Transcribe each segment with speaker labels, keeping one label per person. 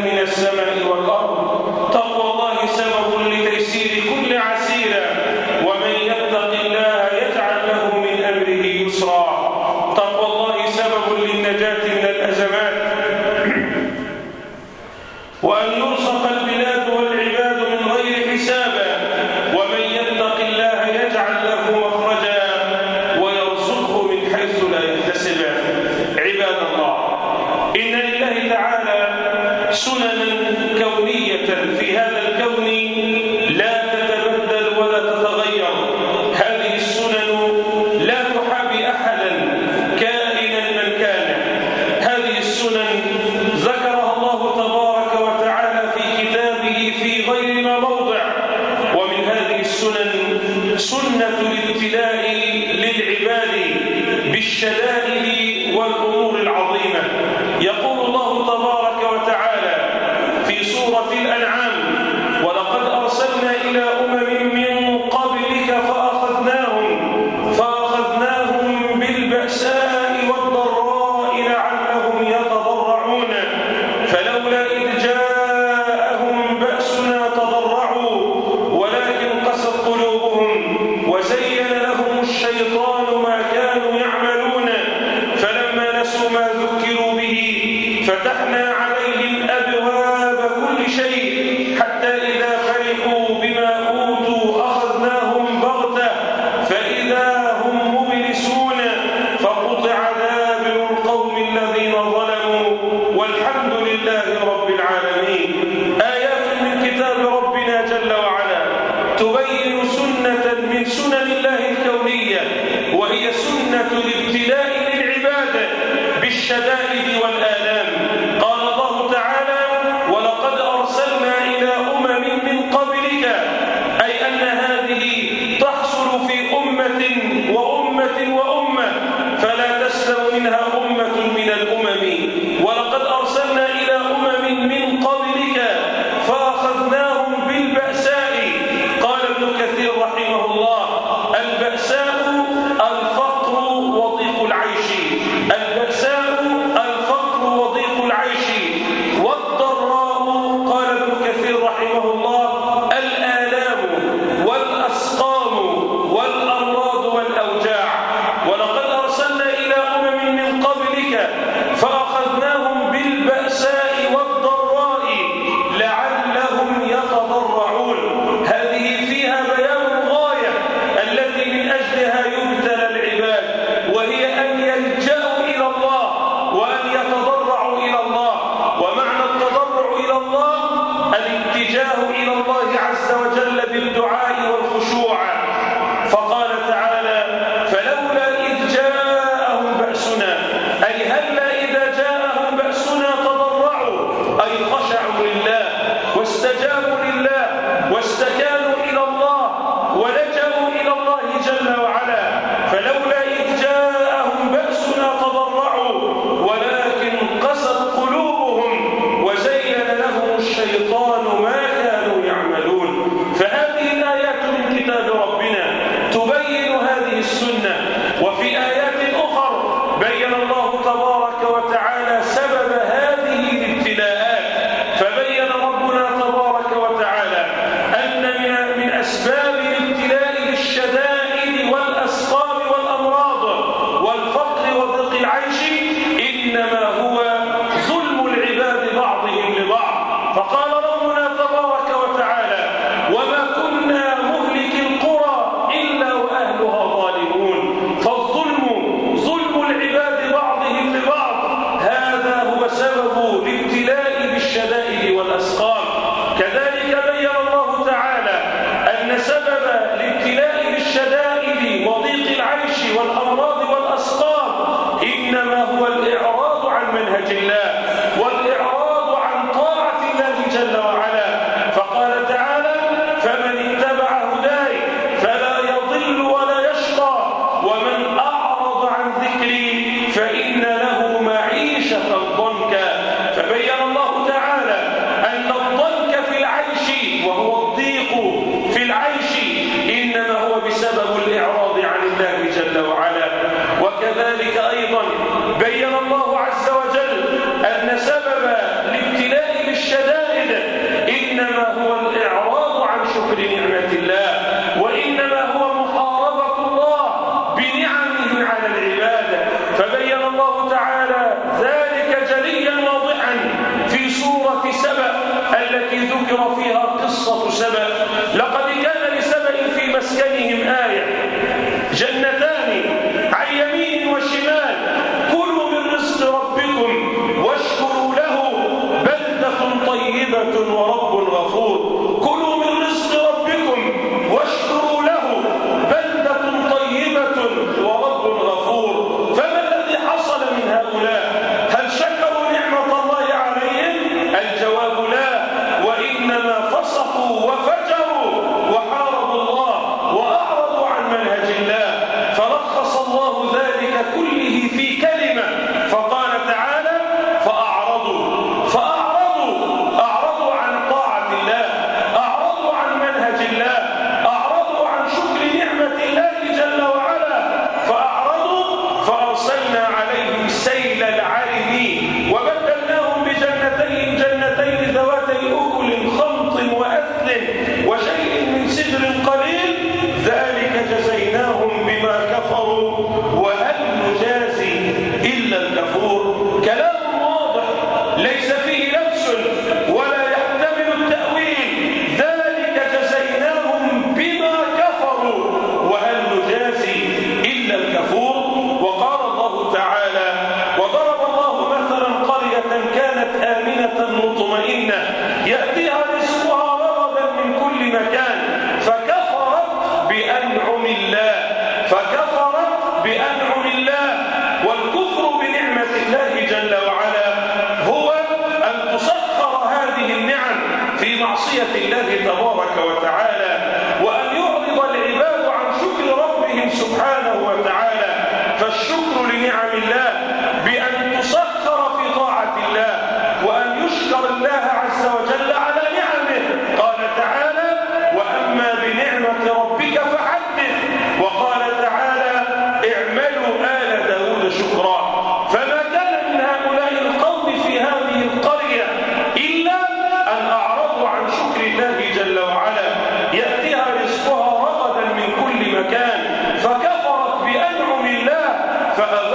Speaker 1: من السماء التكبير حتى إذا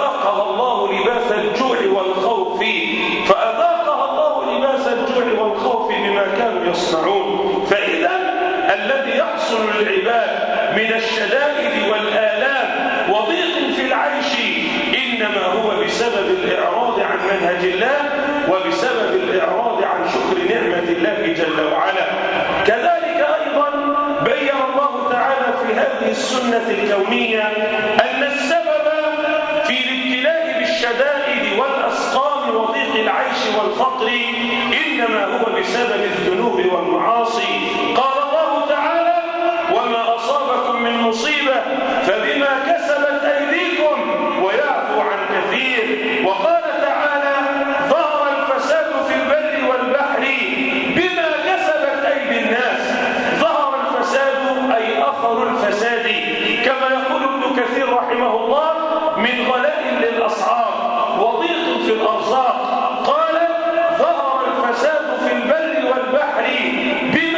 Speaker 1: فأذاقها الله لباس الجوع والخوف. فأذاقها الله لباس الجوع والخوف بما كانوا يصنعون. فإذا الذي يحصل للعباد من الشدائد والآلام وضيق في العيش إنما هو بسبب الإعراض عن منهج الله وبسبب الإعراض عن شكر نعمة الله جل وعلا. كذلك أيضا بين الله تعالى في هذه السنة الكونية الشدائد والأسقام وضيق العيش والفقر إنما هو بسبب الذنوب والمعاصي. قال الله تعالى وما أصابكم من مصيبة فبما كسبت أيديكم ويعفو عن كثير. وقال تعالى ظهر الفساد في البر والبحر بما كسبت أيدي الناس. ظهر الفساد أي أثر الفساد. كما يقول ابن كثير رحمه الله من غير في الأرزاق. قال ظهر الفساد في البر والبحر بي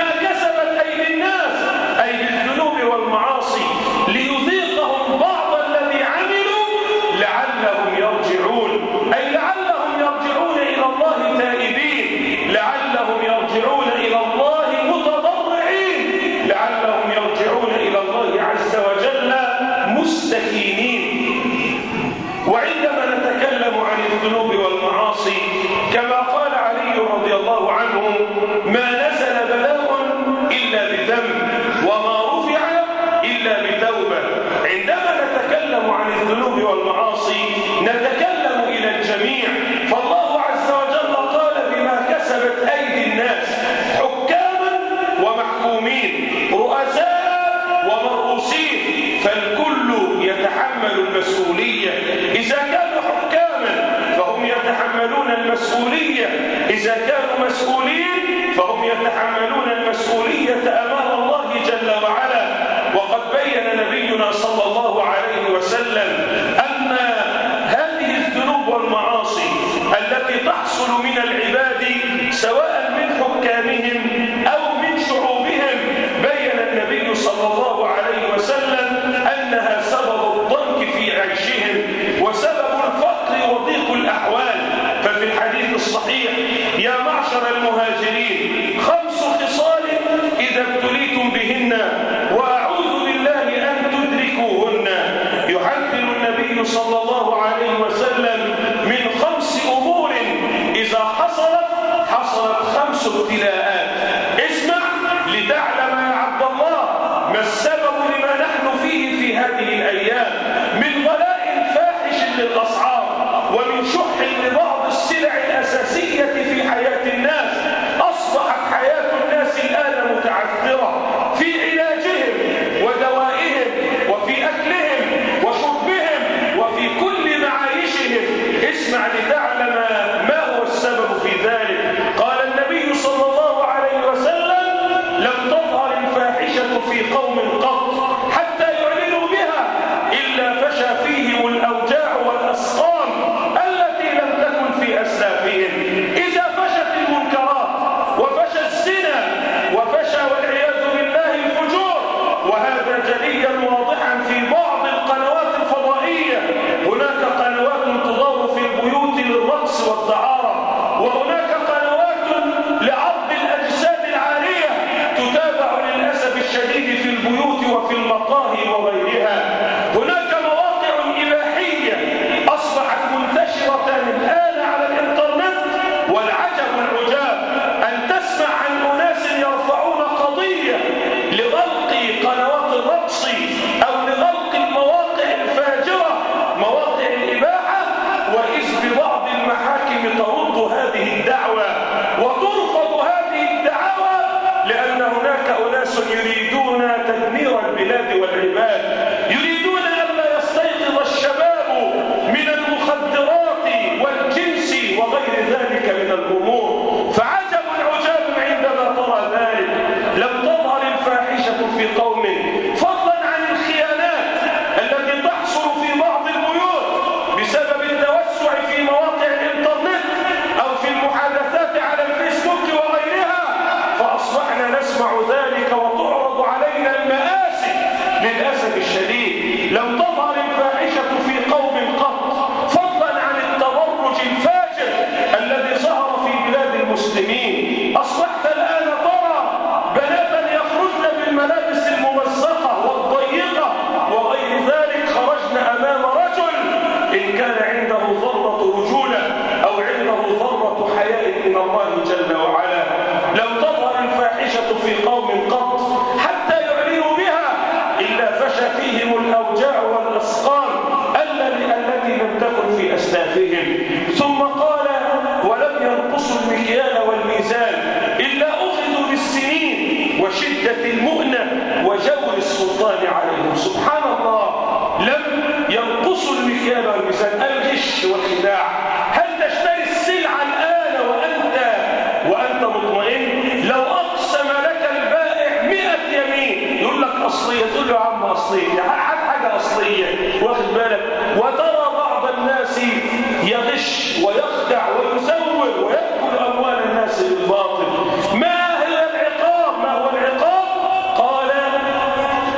Speaker 1: والمعاصي كما قال علي رضي الله عنه ما نزل بلاء إلا بذنب وما رفع إلا بتوبة. عندما نتكلم عن الذنوب والمعاصي نتكلم إلى الجميع. فالله عز وجل قال بما كسبت أيدي الناس حكاما ومحكومين رؤساء ومرؤوسين فالكل يتحمل المسؤولية المسؤولية. إذا كانوا مسؤولين فهم يتحملون المسؤولية أمام الله جل وعلا. وقد بين نبينا صلى الله عليه وسلم أن هذه الذنوب والمعاصي التي تحصل من العباد سواء من حكامهم أو ابتلاء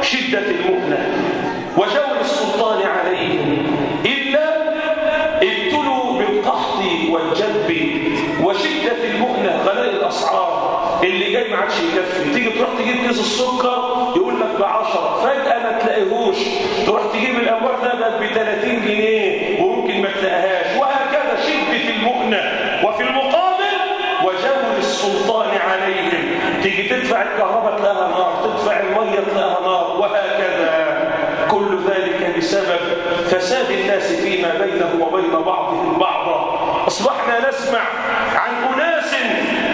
Speaker 1: شدة المؤنة وجور السلطان عليهم. إلا ابتلوا بالقحط والجذب وشدة المؤنة غلاء الأسعار اللي جاي ما عادش يكفي تيجي تروح تجيب كيس السكر يقول لك ب 10 فجأة ما تلاقيهوش. تروح تجيب الأموال ده ب 30 جنيه وممكن ما تلاقيهاش. تيجي تدفع الكهرباء تلاقيها نار تدفع المية تلاقيها نار وهكذا. كل ذلك بسبب فساد الناس فيما بينه وبين بعضهم بعضا. أصبحنا نسمع عن أناس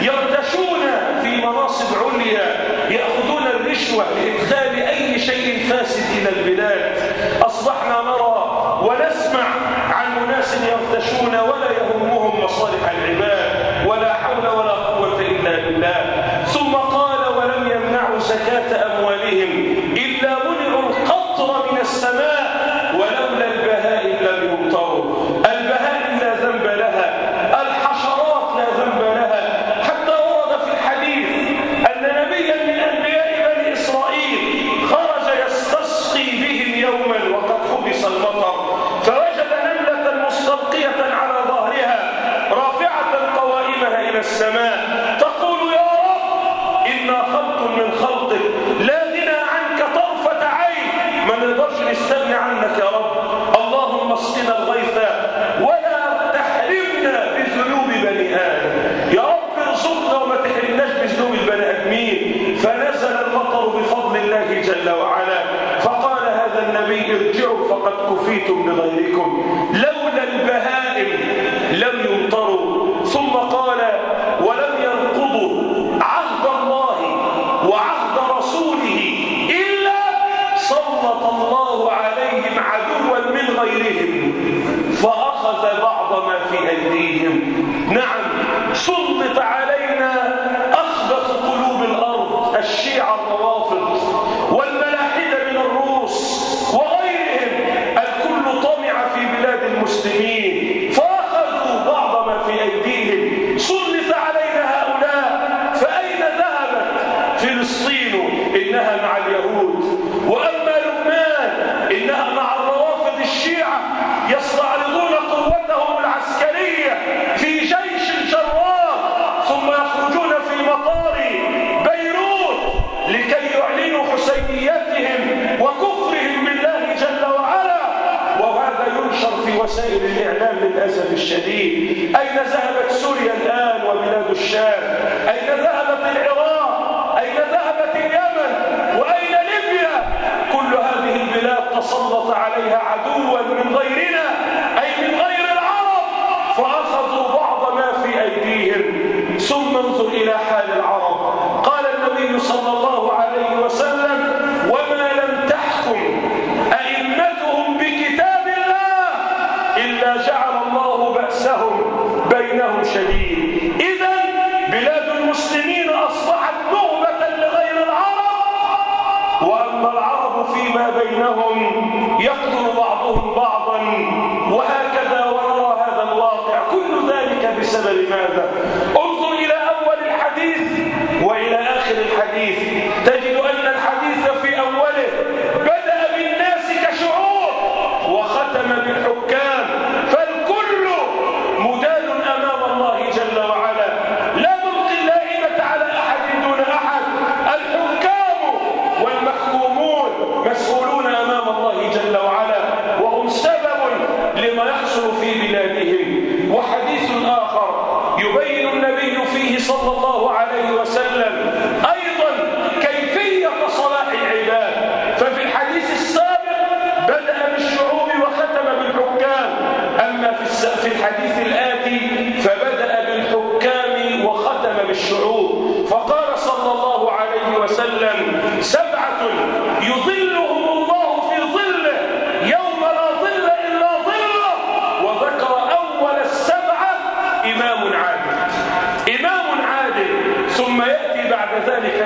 Speaker 1: يرتشون في مناصب عليا يأخذون الرشوة لإدخال أي شيء فاسد إلى البلاد. أصبحنا نرى ونسمع عن أناس يرتشون ولا يهمهم مصالح العباد ولا حول ولا قوة إلا بالله. Ibn Madrikum, تسلط عليها عدوا من غيرنا. ثم يأتي بعد ذلك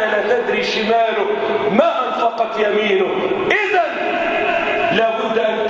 Speaker 1: لا تدري شماله ما أنفقت يمينه. إذا لابد أن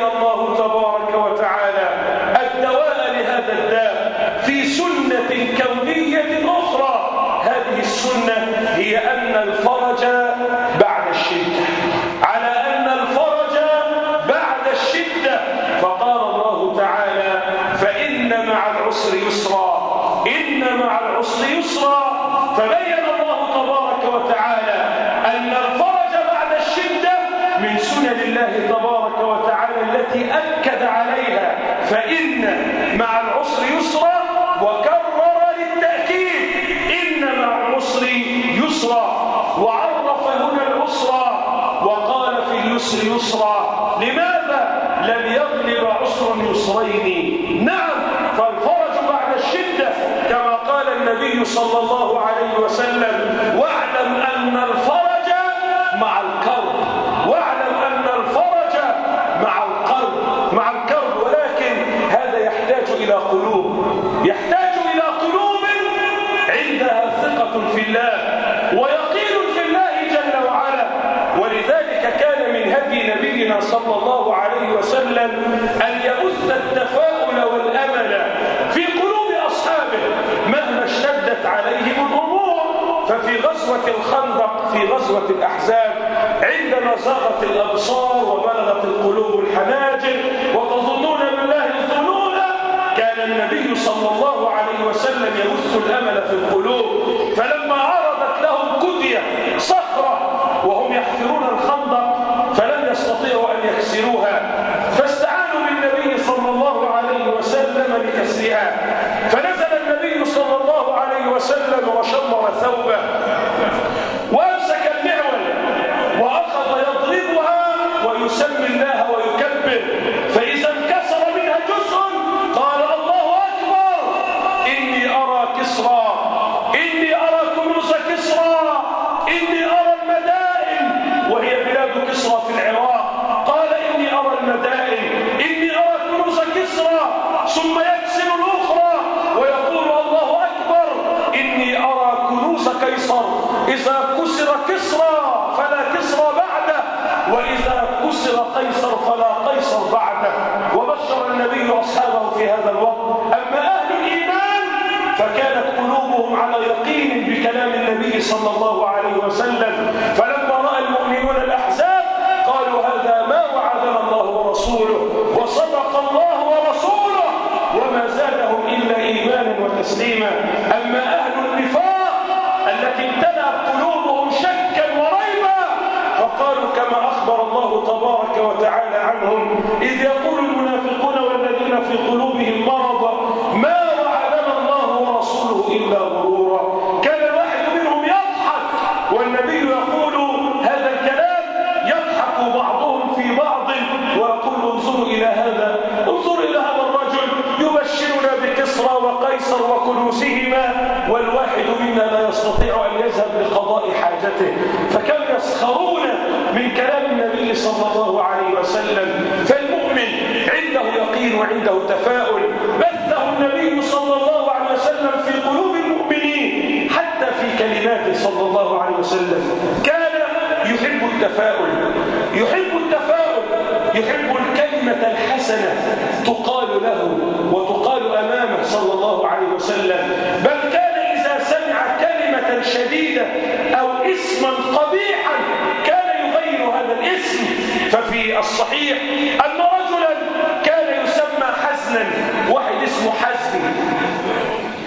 Speaker 1: بين الله تبارك وتعالى الدواء لهذا الداء في سنة كونية أخرى. هذه السنة هي أن الفرج بعد الشدة. على أن الفرج بعد الشدة. فقال الله تعالى فإن مع العسر يسرا. إن مع العسر يسرا. فبين الله تبارك وتعالى أن الفرج بعد الشدة من سنن الله تبارك التي أكد عليها فإن مع العسر يسرا وكرر للتأكيد إن مع العسر يسرا وعرف هنا العسرى وقال في اليسر يسرا لماذا لم يغلب عسر يسرين؟ نعم فالفرج بعد الشدة كما قال النبي صلى الله عليه وسلم واعلم أن الفرج ففي غزوة الخندق في غزوة الأحزاب عندما زاغت الأبصار وبلغت القلوب الحناجر وتظنون بالله الظنون كان النبي صلى الله عليه وسلم يبث الأمل في القلوب فلما عرضت لهم كدية صخرة وهم يحفرون الخندق فلم يستطيعوا أن يكسروها فاستعانوا بالنبي صلى الله عليه وسلم بكسرها وسلم وشمر ثوبه সাল্লাহ صلى الله عليه وسلم فالمؤمن عنده يقين وعنده تفاؤل. بثه النبي صلى الله عليه وسلم في قلوب المؤمنين حتى في كلماته صلى الله عليه وسلم. كان يحب التفاؤل. يحب التفاؤل. يحب الكلمة الحسنة. الصحيح أن رجلا كان يسمى حزنا واحد اسمه حزن.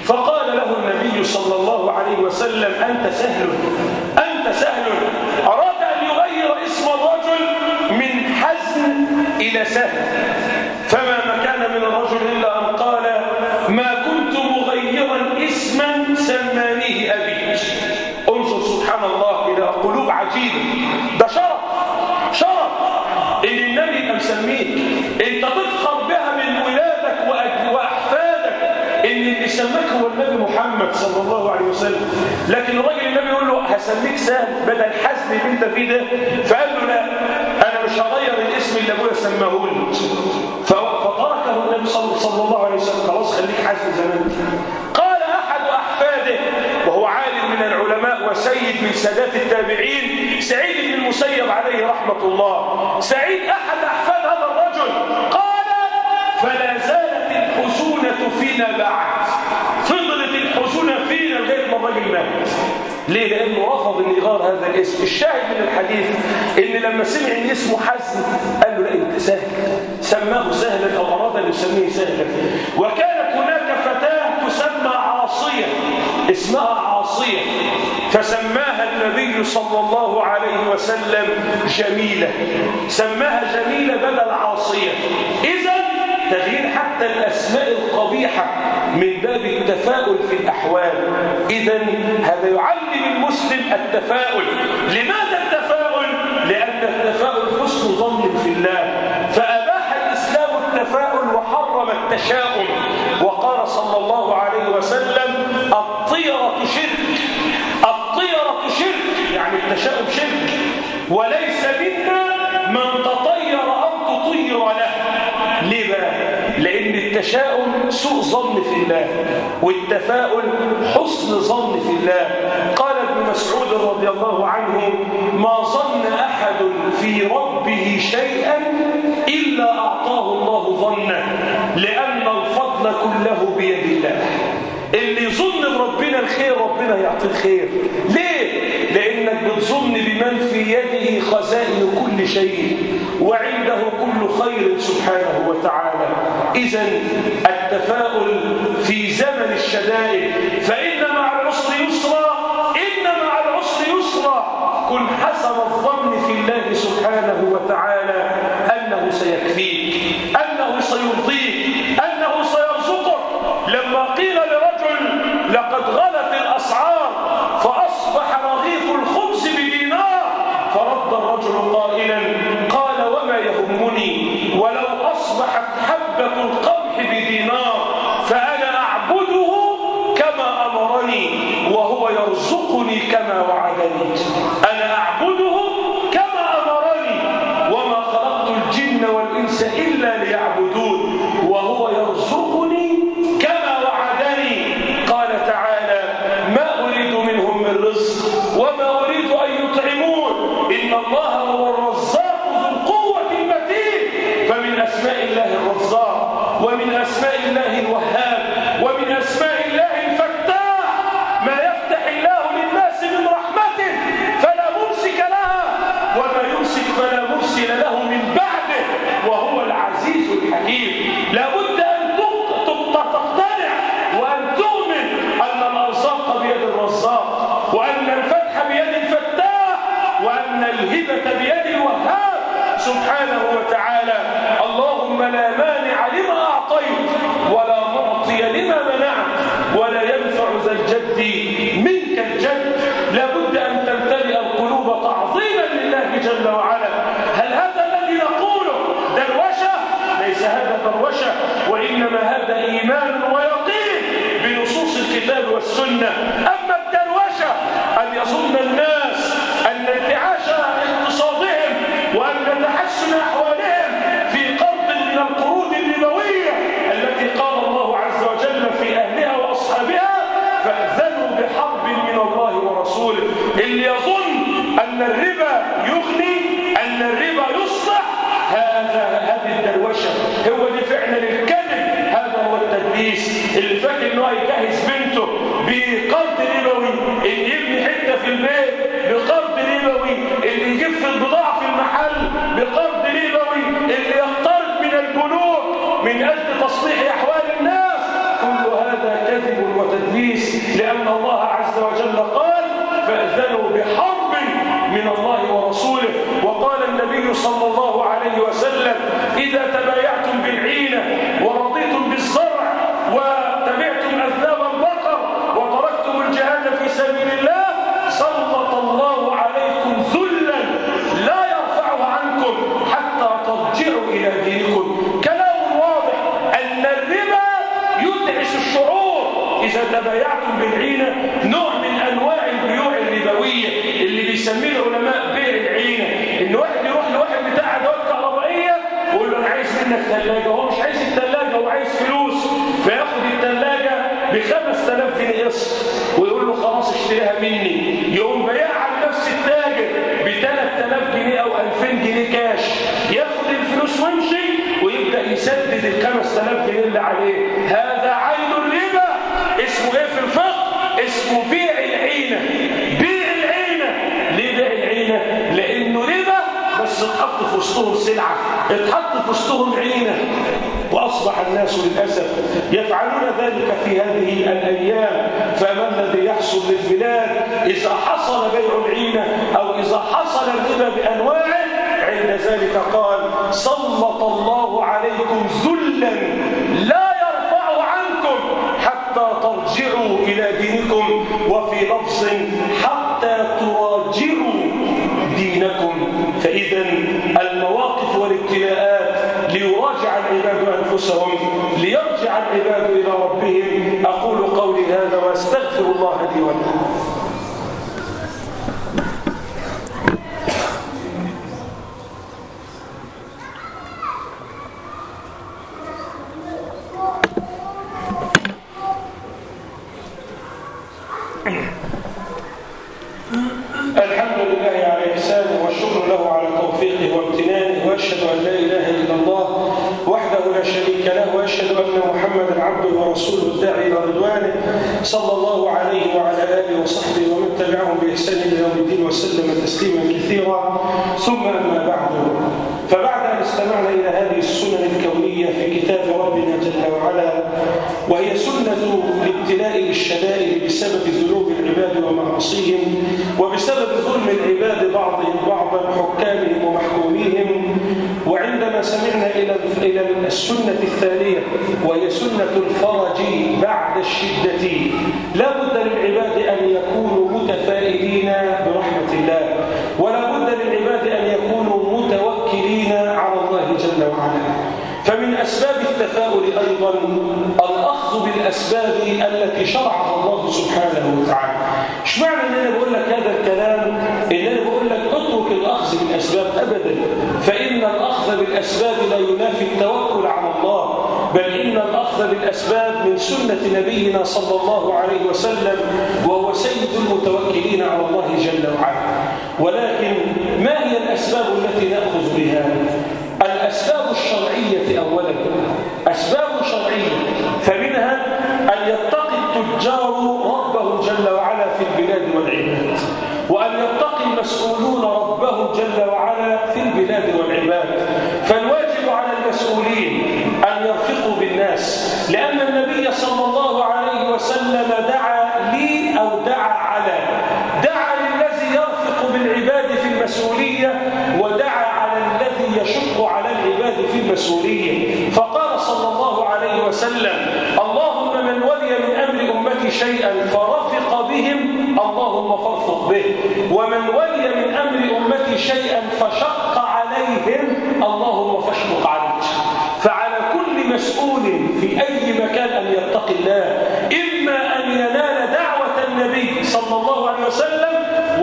Speaker 1: فقال له النبي صلى الله عليه وسلم أنت سهل أنت سهل. أراد أن يغير اسم الرجل من حزن إلى سهل. وسلم لكن الراجل النبي يقول له هسميك سهل بدل حزن اللي انت فيه ده. فقال له لا أنا مش هغير الاسم اللي أبويا سماه لي. فتركه النبي صلى الله عليه وسلم خلاص خليك حزن زي ما انت قال أحد أحفاده وهو عالم من العلماء وسيد من سادات التابعين سعيد بن المسيب عليه رحمة الله سعيد أحد أحفاد هذا الرجل قال فلا زالت الحزونة فينا بعد. الحزونة فينا لغاية ما الراجل مات. ليه؟ لأنه رفض أن يغير هذا الاسم. الشاهد من الحديث إن لما سمع أن اسمه حزن قال له لا أنت سهل. سماه سهلا أو أراد أن يسميه سهلا. وكانت هناك فتاة تسمى عاصية. اسمها عاصية. فسماها النبي صلى الله عليه وسلم جميلة سماها جميلة بدل عاصية. إذا تغيير حتى الأسماء القبيحة من باب التفاؤل في الأحوال. إذا هذا يعلم المسلم التفاؤل. لماذا التفاؤل؟ لأن التفاؤل حسن ظن في الله. فأباح الإسلام التفاؤل وحرم التشاؤم. التشاؤم سوء ظن في الله والتفاؤل حسن ظن في الله. قال ابن مسعود رضي الله عنه ما ظن أحد في ربه شيئا إلا أعطاه الله ظنه لأن الفضل كله بيد الله. اللي يظن بربنا الخير ربنا يعطيه الخير. ليه؟ لأنك بتظن بمن في يده خزائن كل شيء وعنده كل خير سبحانه وتعالى. إذا التفاؤل في زمن الشدائد فإن مع العسر يسرا إن مع العسر يسرا. كن حسن الظن في الله سبحانه وتعالى أنه سيكفيك أنه سيرضيك أنه سيرزقك. لما قيل لرجل لقد غلت يظن الناس أن انتعاش اقتصادهم وأن تحسن أحوالهم في قرض من القروض الربوية التي قال الله عز وجل في أهلها وأصحابها فأذنوا بحرب من الله ورسوله. اللي يظن أن الربا يغني أن الربا يصلح هذا هذه الدروشة هو دي فعلا الكذب. هذا هو التدليس. اللي فاكر انه هيجهز بنته بقرض ربوي اللي يبني حتة في البيت بقرض ربوي اللي يجيب في البضاعة في المحل بقرض ربوي اللي يقترض من البنوك من أجل تصليح أحوال الناس. كل هذا كذب وتدليس لأن الله عز وجل قال فأذنوا بحرب من الله ورسوله وقال النبي صلى الله عليه وسلم إذا له أنا عايز منك ثلاجه هو مش عايز الثلاجه هو عايز فلوس. فياخد الثلاجه ب 5000 جنيه قسط ويقول له خلاص اشتريها مني. يقوم بايعها لنفس التاجر ب 3000 جنيه أو 2000 جنيه كاش ياخد الفلوس ويمشي ويبدأ يسدد ال 5000 جنيه اللي عليه. هذا عين الربا. اسمه إيه في الفقه؟ اسمه بيع في وسطهم سلعة اتحط في وسطهم عينة. وأصبح الناس للأسف يفعلون ذلك في هذه الأيام. فما الذي يحصل للبلاد إذا حصل بيع العينة أو إذا حصل الربا بأنواعه؟ عند ذلك قال سلط الله عليكم ذلا لا يرفع عنكم حتى ترجعوا إلى دينكم وفي لفظ حتى تراجعوا دينكم فاذا المواقف والابتلاءات ليراجع العباد أنفسهم ليرجع العباد إلى ربهم. أقول قولي هذا وأستغفر الله لي ولكم الحمد لله على إحسانه والشكر له على توفيقه وامتنانه وأشهد أن لا إله إلا الله وحده لا شريك له وأشهد أن محمدا عبده ورسوله الداعي إلى رضوانه صلى الله عليه وعلى آله وصحبه ومن تبعهم بإحسان إلى يوم الدين وسلم تسليما كثيرا ثم أما بعد فبعد أن استمعنا إلى هذه السنن الكونية في كتاب ربنا جل وعلا وهي سنة الابتلاء بالشدائد بسبب ذنوب العباد ومعاصيهم وبسبب ظلم العباد بعضهم بعضا حكامهم ومحكوميهم. وعندما سمعنا إلى إلى السنة الثانية وهي سنة الفرج بعد الشدة لا بد للعباد أن يكونوا متفائلين برحمة الله ولا بد للعباد أن يكونوا متوكلين على الله جل وعلا. فمن أسباب التفاؤل أيضا الأخذ بالأسباب التي شرعها الله سبحانه وتعالى. مش معنى أن أنا بقول لك هذا الكلام؟ إن أنا بقول لك اترك الأخذ بالأسباب أبدا. فإن الأخذ بالأسباب لا ينافي التوكل على الله بل إن الأخذ بالأسباب من سنة نبينا صلى الله عليه وسلم وهو سيد المتوكلين على الله جل وعلا. ولكن ما هي الأسباب التي نأخذ بها؟ الأسباب الشرعية أولا. أسباب شرعية. فمنها أن يتقي التجار ربه جل وعلا في البلاد والعباد وأن يتقي المسؤولون ربه جل وعلا في البلاد والعباد. فالواجب على المسؤولين أن يرفقوا بالناس لأن النبي صلى الله عليه وسلم دعا لي أو دعا على. دعا للذي يرفق بالعباد في المسؤولية ودعا على الذي يشق على العباد في المسؤولية. فقال صلى الله عليه وسلم اللهم من ولي من أمر أمتي شيئا فرفق بهم اللهم فارفق به. ومن ولي من أمر أمتي شيئا فشق عليهم اللهم فاشفق عليه فعلى كل مسؤول في أي مكان أن يتقي الله إما أن ينال دعوة النبي صلى الله عليه وسلم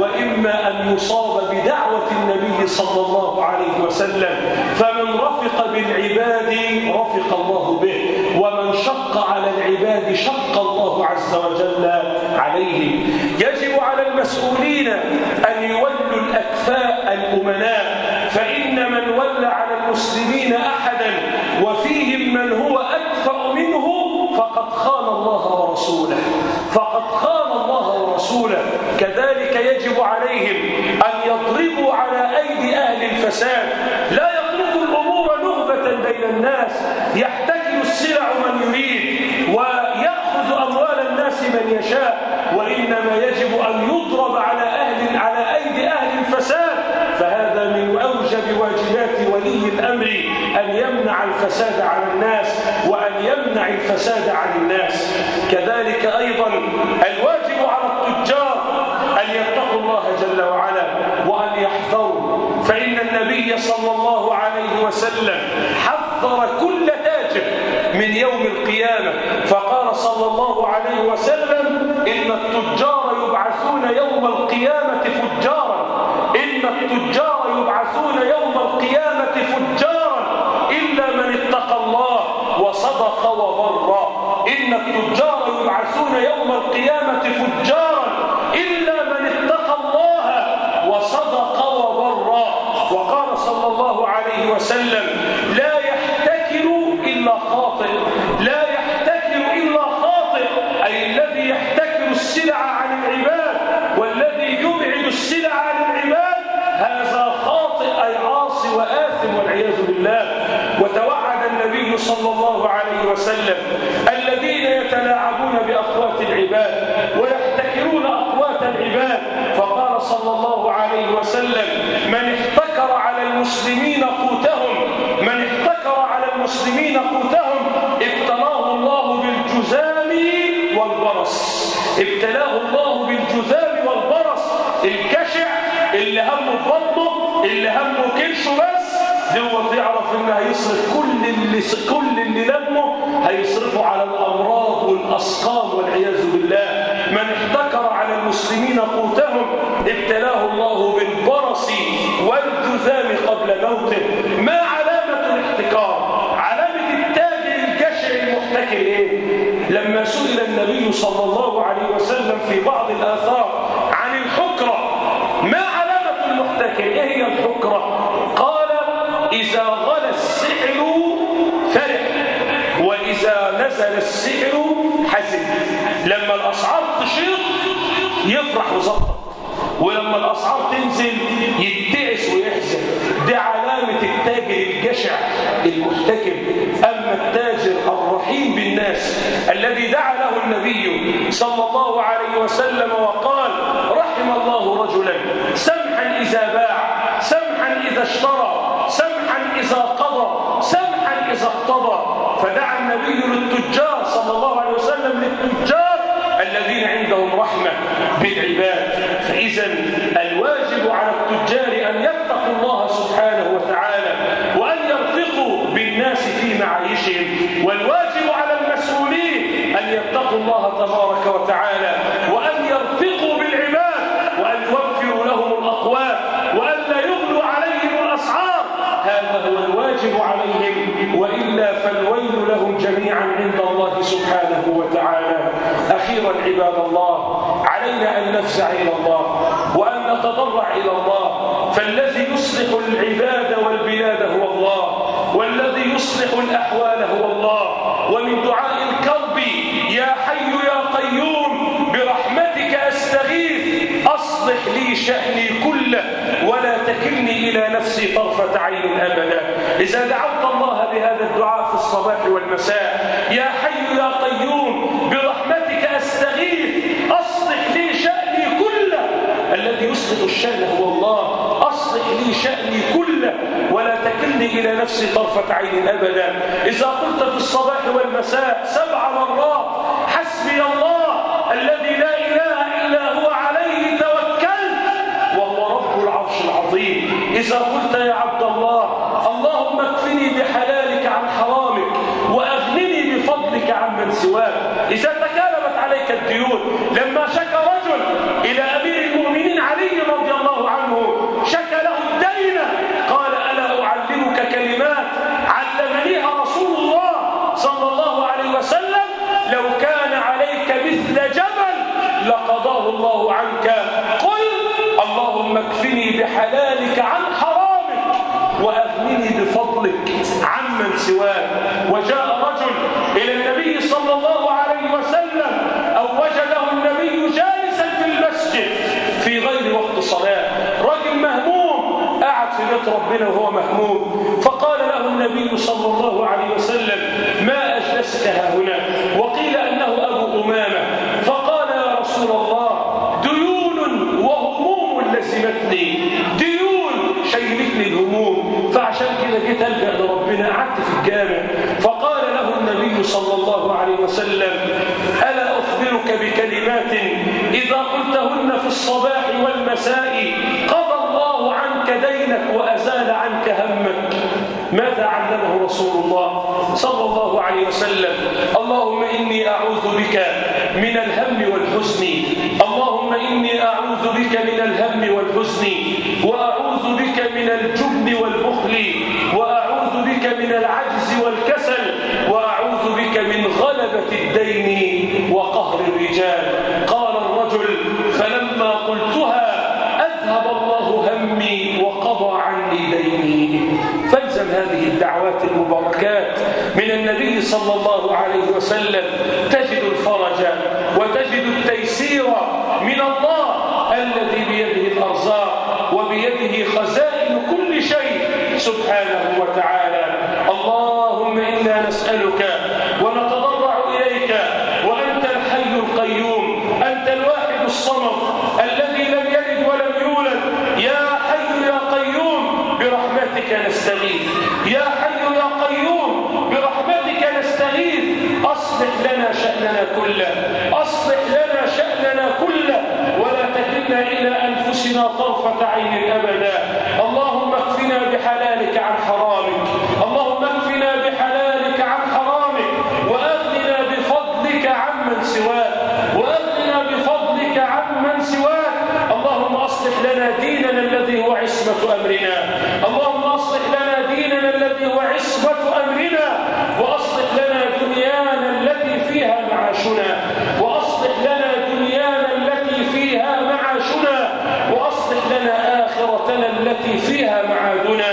Speaker 1: وإما أن يصاب بدعوة النبي صلى الله عليه وسلم. فمن رفق بالعباد رفق الله به ومن شق على العباد شق الله عز وجل عليه. يجب على المسؤولين أن يولوا الأكفاء الأمناء فإن من ولى على المسلمين أحدا وفيهم من هو أكفأ منه فقد خان الله ورسوله فقد خان الله ورسوله. كذلك يجب عليهم أن يضربوا على أيدي أهل الفساد. لا بين الناس يحتكر السلع من يريد ويأخذ أموال الناس من يشاء وإنما يجب أن يضرب على أهل على أيدي أهل الفساد. فهذا من أوجب واجبات ولي الأمر أن يمنع الفساد عن الناس وأن يمنع الفساد عن الناس. كذلك أيضا الواجب على التجار أن يتقوا الله جل وعلا وأن يحذروا فإن النبي صلى الله عليه وسلم حذر كل تاجر من يوم القيامة. فقال صلى الله عليه وسلم إن التجار يبعثون يوم القيامة فجارا. إن التجار يبعثون يوم القيامة فجارا إلا من اتقى الله وصدق وبر إن التجار يبعثون يوم القيامة فجارا إلا من اتقى الله وصدق وبر وقال صلى الله عليه وسلم لا يحتكر إلا خاطئ لا يحتكر إلا خاطئ أي الذي يحتكر السلع عن العباد والذي يبعد السلع عن العباد هذا خاطئ أي عاصي وآثم والعياذ بالله. وتوعد النبي صلى الله عليه وسلم الذين يتلاعبون بأقوات العباد ويحتكرون أقوات العباد. فقال صلى الله عليه وسلم من احتكر المسلمين قوتهم. من احتكر على المسلمين قوتهم ابتلاه الله بالجزام والبرص. ابتلاه الله بالجذام والبرص. الجشع اللي همه بطنه اللي همه كرشه بس دوت يعرف انه هيصرف كل اللي كل اللي لمه هيصرفه على الأمراض والأسقام والعياذ بالله. من احتكر على المسلمين قوتهم ابتلاه الله بالبرص والجذام قبل موته. ما علامة الاحتكار؟ علامة التاجر الجشع المحتكر. إيه؟ لما سئل النبي صلى الله عليه وسلم في بعض الآثار عن الحكرة ما علامة المحتكر؟ إيه هي الحكرة؟ قال إذا غلى وإذا نزل السعر حزن لما الأسعار تشيط يفرح وزبط ولما الأسعار تنزل يتعس ويحزن. دي علامة التاجر الجشع المحتكر أما التاجر الرحيم بالناس الذي دعا له النبي صلى الله عليه وسلم وقال رحم الله رجلا. سمحا إذا باع سمحا إذا اشترى سمحا إذا قضى سمحا إذا اقتضى فدعا النبي للتجار صلى الله عليه وسلم للتجار الذين عندهم رحمة بالعباد. فإذا الواجب على التجار أن يتقوا الله سبحانه وتعالى وأن يرفقوا بالناس في معايشهم والواجب على المسؤولين أن يتقوا الله تبارك وتعالى وأن يرفقوا بالعباد وأن يوفروا لهم الأقوات وأن لا يغلوا عليهم الأسعار هذا هو الواجب عليهم وإلا فالويل لهم جميعا عند الله سبحانه وتعالى أخيرا عباد الله علينا أن نفزع إلى الله وأن نتضرع إلى الله. فالذي يصلح العباد والبلاد هو الله والذي يصلح الأحوال هو الله. ومن دعاء الكرب يا حي يا قيوم برحمتك أستغيث. أصلح لي شأني كله ولا تكلني إلى نفسي طرفة عين أبدا. إذا دعوت الله بهذا الدعاء في الصباح والمساء يا حي يا قيوم يصلح الشأن هو الله. أصلح لي شأني كله ولا تكلني إلى نفسي طرفة عين أبدا. إذا قلت في الصباح والمساء سبع مرات حسبي الله الذي لا إله إلا هو عليه توكلت وهو رب العرش العظيم. إذا قلت يا عبد الله اللهم اكفني بحلالك عن حرامك وأغنني بفضلك عن من سواك. إذا تكالبت عليك الديون لما شكى الله عنك. اللهم اكفني بحلالك عن حرامك وأغنني بفضلك عمن سواك. وجاء رجل إلى النبي صلى الله عليه وسلم أو وجده النبي جالسا في المسجد في غير وقت صلاة. رجل مهموم قاعد في بيت ربنا وهو مهموم. فقال له النبي صلى الله عليه وسلم ما أجلسك هنا؟ وقيل أنه أبو أمامة. لربنا قعدت في الجامع فقال له النبي صلى الله عليه وسلم ألا أخبرك بكلمات إذا قلتهن في الصباح والمساء قضى الله عنك دينك وأزال عنك همك. ماذا علمه رسول الله صلى الله عليه وسلم؟ اللهم إني أعوذ بك من الهم والحزن اللهم إني أعوذ بك من الهم والحزن وأعوذ بك من الجبن والبخل وأعوذ من العجز والكسل وأعوذ بك من غلبة الدين وقهر الرجال. قال الرجل فلما قلتها أذهب الله همي وقضى عني ديني. فالزم هذه الدعوات المباركات من النبي صلى الله عليه وسلم. تجد الفرج وتجد التيسير من الله الذي بيده الأرزاق وبيده خزائن كل شيء. سبحانه وتعالى اللهم إنا نسألك ونتضرع إليك وأنت الحي القيوم أنت الواحد الصمد الذي لم يلد ولم يولد. يا حي يا قيوم برحمتك نستغيث. يا حي يا قيوم برحمتك نستغيث. أصلح لنا شأننا كله أصلح لنا شأننا كله. ولا تكلنا إلى أنفسنا طرفة عين أبدا اللهم اكفنا بحلالك عن حرامك اللهم اكفنا بحلالك عن حرامك وأغننا بفضلك عمن سواك وأغننا بفضلك عمن سواك اللهم أصلح لنا ديننا الذي هو عصمة أمرنا اللهم أصلح لنا ديننا الذي هو عصمة أمرنا وأصلح لنا دنيانا التي فيها معاشنا وأصلح لنا دنيانا التي فيها معاشنا وأصلح لنا آخرتنا التي فيها معادنا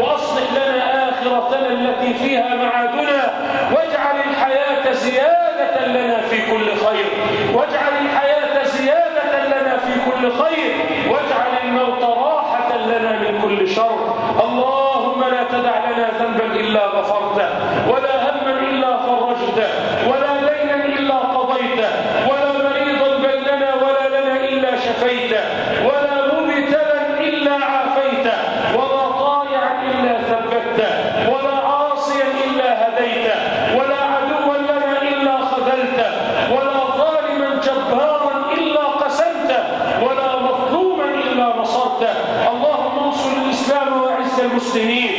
Speaker 1: وأصلح لنا آخرتنا التي فيها معادنا واجعل الحياة زيادة لنا في كل خير واجعل الحياة زيادة لنا في كل خير واجعل الموت راحة لنا من كل شر. اللهم لا تدع لنا ذنبا إلا غفرته ولا هما إلا فرجته Palestinians.